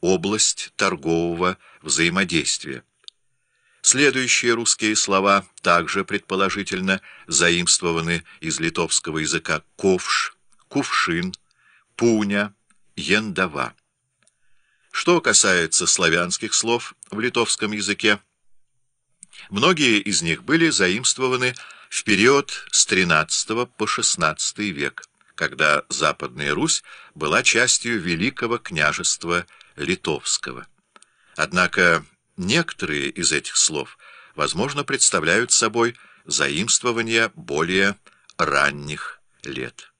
область торгового взаимодействия. Следующие русские слова также предположительно заимствованы из литовского языка ковш, кувшин, пуня, яндава. Что касается славянских слов в литовском языке, многие из них были заимствованы в период с XIII по XVI век, когда Западная Русь была частью Великого княжества Литовского. Однако некоторые из этих слов, возможно, представляют собой заимствования более ранних лет.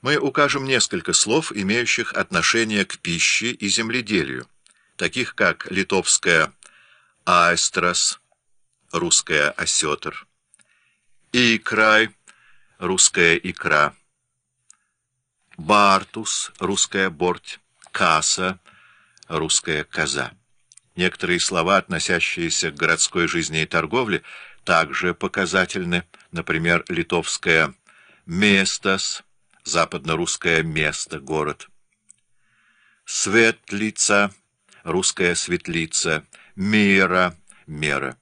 Мы укажем несколько слов, имеющих отношение к пище и земледелию, таких как литовская «аэстрас», русская «осетр», «икрай», русская «икра», «бартус», русская «борть», «каса», русская «коза». Некоторые слова, относящиеся к городской жизни и торговле, также показательны, например, литовская «местас», западно-русское место, город. Светлица, русская светлица, мера, мера.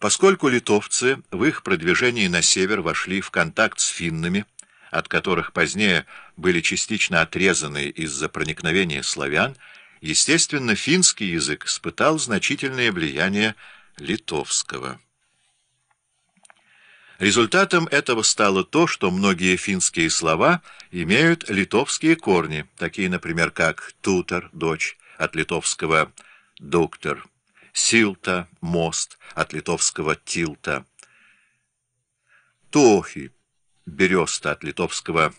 Поскольку литовцы в их продвижении на север вошли в контакт с финнами, от которых позднее были частично отрезаны из-за проникновения славян, естественно, финский язык испытал значительное влияние литовского. Результатом этого стало то, что многие финские слова имеют литовские корни, такие, например, как «тутор» — «дочь», от литовского «доктор», «силта» — «мост», от литовского «тилта», «тохи» — «береста», от литовского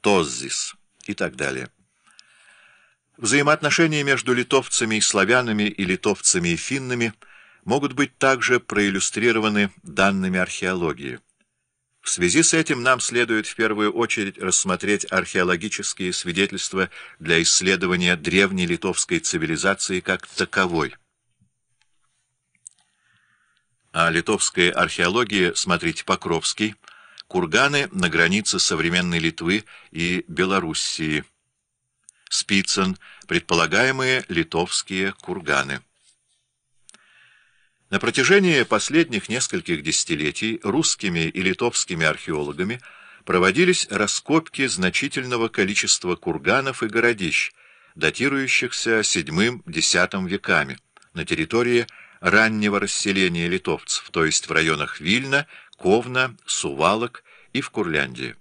«тоззис» и так далее. Взаимоотношения между литовцами и славянами и литовцами и финнами — могут быть также проиллюстрированы данными археологии. В связи с этим нам следует в первую очередь рассмотреть археологические свидетельства для исследования древней литовской цивилизации как таковой. О литовской археологии смотрите Покровский, курганы на границе современной Литвы и Белоруссии. Спицын, предполагаемые литовские курганы. На протяжении последних нескольких десятилетий русскими и литовскими археологами проводились раскопки значительного количества курганов и городищ, датирующихся VII-X веками, на территории раннего расселения литовцев, то есть в районах Вильна, Ковна, Сувалок и в Курляндии.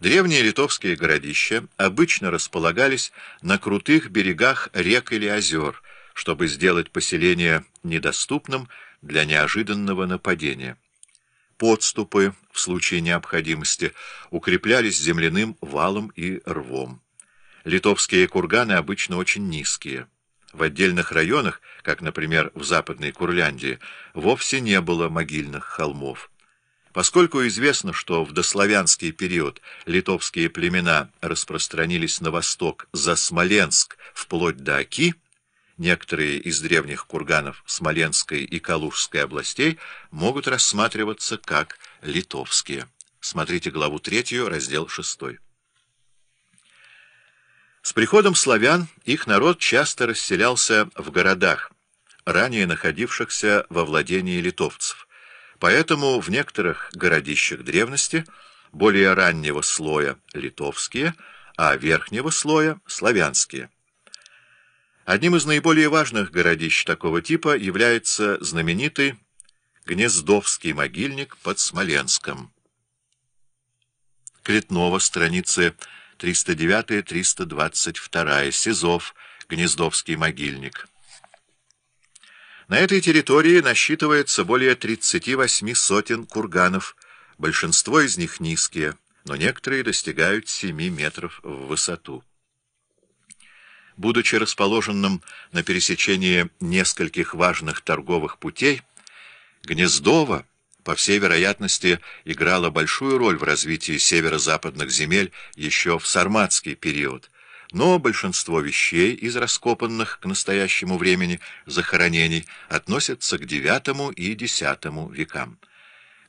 Древние литовские городища обычно располагались на крутых берегах рек или озер, чтобы сделать поселение недоступным для неожиданного нападения. Подступы, в случае необходимости, укреплялись земляным валом и рвом. Литовские курганы обычно очень низкие. В отдельных районах, как, например, в Западной Курляндии, вовсе не было могильных холмов. Поскольку известно, что в дославянский период литовские племена распространились на восток за Смоленск вплоть до Оки, некоторые из древних курганов Смоленской и Калужской областей могут рассматриваться как литовские. Смотрите главу 3, раздел 6. С приходом славян их народ часто расселялся в городах, ранее находившихся во владении литовцев. Поэтому в некоторых городищах древности более раннего слоя литовские, а верхнего слоя славянские. Одним из наиболее важных городищ такого типа является знаменитый Гнездовский могильник под Смоленском. Клетнова, страницы 309-322, Сизов, Гнездовский могильник. На этой территории насчитывается более 38 сотен курганов, большинство из них низкие, но некоторые достигают 7 метров в высоту. Будучи расположенным на пересечении нескольких важных торговых путей, Гнездово, по всей вероятности, играло большую роль в развитии северо-западных земель еще в сарматский период, но большинство вещей из раскопанных к настоящему времени захоронений относятся к IX и X векам.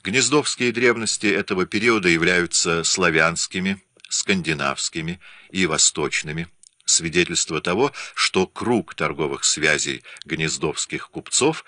Гнездовские древности этого периода являются славянскими, скандинавскими и восточными, свидетельство того, что круг торговых связей гнездовских купцов